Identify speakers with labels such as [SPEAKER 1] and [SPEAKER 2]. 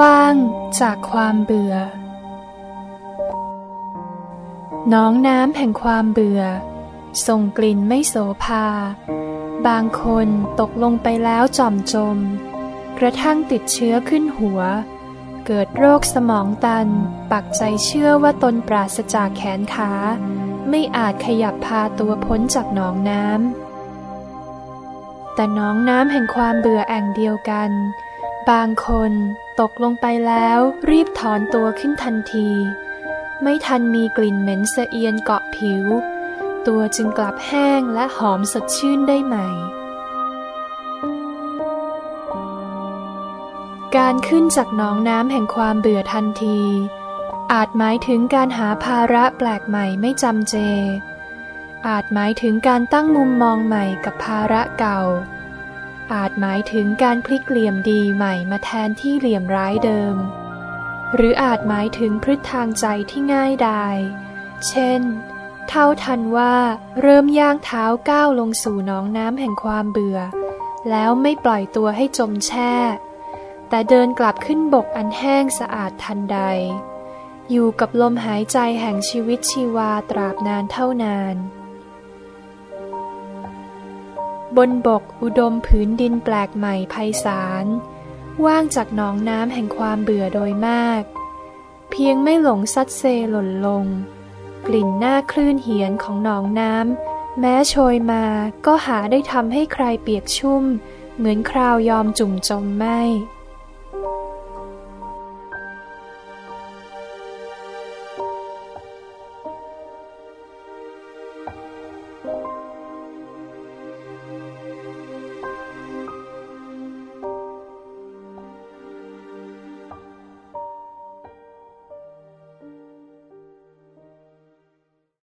[SPEAKER 1] ว่างจากความเบื่อ น้องน้ำแห่งความเบื่อ ส่งกลิ่นไม่โสภา บางคนตกลงไปแล้วจอมจม กระทั่งติดเชื้อขึ้นหัว เกิดโรคสมองตัน ปักใจเชื่อว่าตนปราศจากแขนขา ไม่อาจขยับพาตัวพ้นจากหนองน้ำแต่น้องน้ำแห่งความเบื่อแอ่งเดียวกัน บางคนตกลงไปแล้วรีบถอนตัวขึ้นทันที ไม่ทันมีกลิ่นเหม็นสะเอียนเกาะผิว ตัวจึงกลับแห้งและหอมสดชื่นได้ใหม่ การขึ้นจากหนองน้ำแห่งความเบื่อทันที อาจหมายถึงการหาภาระแปลกใหม่ไม่จำเจ อาจหมายถึงการตั้งมุมมองใหม่กับภาระเก่า อาจหมายถึงการพลิกเหลี่ยมดีใหม่มาแทนที่เหลี่ยมร้ายเดิม หรืออาจหมายถึงพฤททางใจที่ง่ายดาย เช่น เท่าทันว่าเริ่มย่างเท้าก้าวลงสู่หนองน้ำแห่งความเบื่อ แล้วไม่ปล่อยตัวให้จมแช่ แต่เดินกลับขึ้นบกอันแห้งสะอาดทันใด อยู่กับลมหายใจแห่งชีวิตชีวาตราบนานเท่านาน บนบกอุดมผืนดินแปลกใหม่ไพศาล ว่างจากหนองน้ำแห่งความเบื่อโดยมาก เพียงไม่หลงซัดเซหล่นลง กลิ่นหน้าคลื่นเหียนของหนองน้ำแม้โชยมาก็หาได้ทำให้ใครเปียกชุ่ม เหมือนคราวยอมจุ่มจมไม่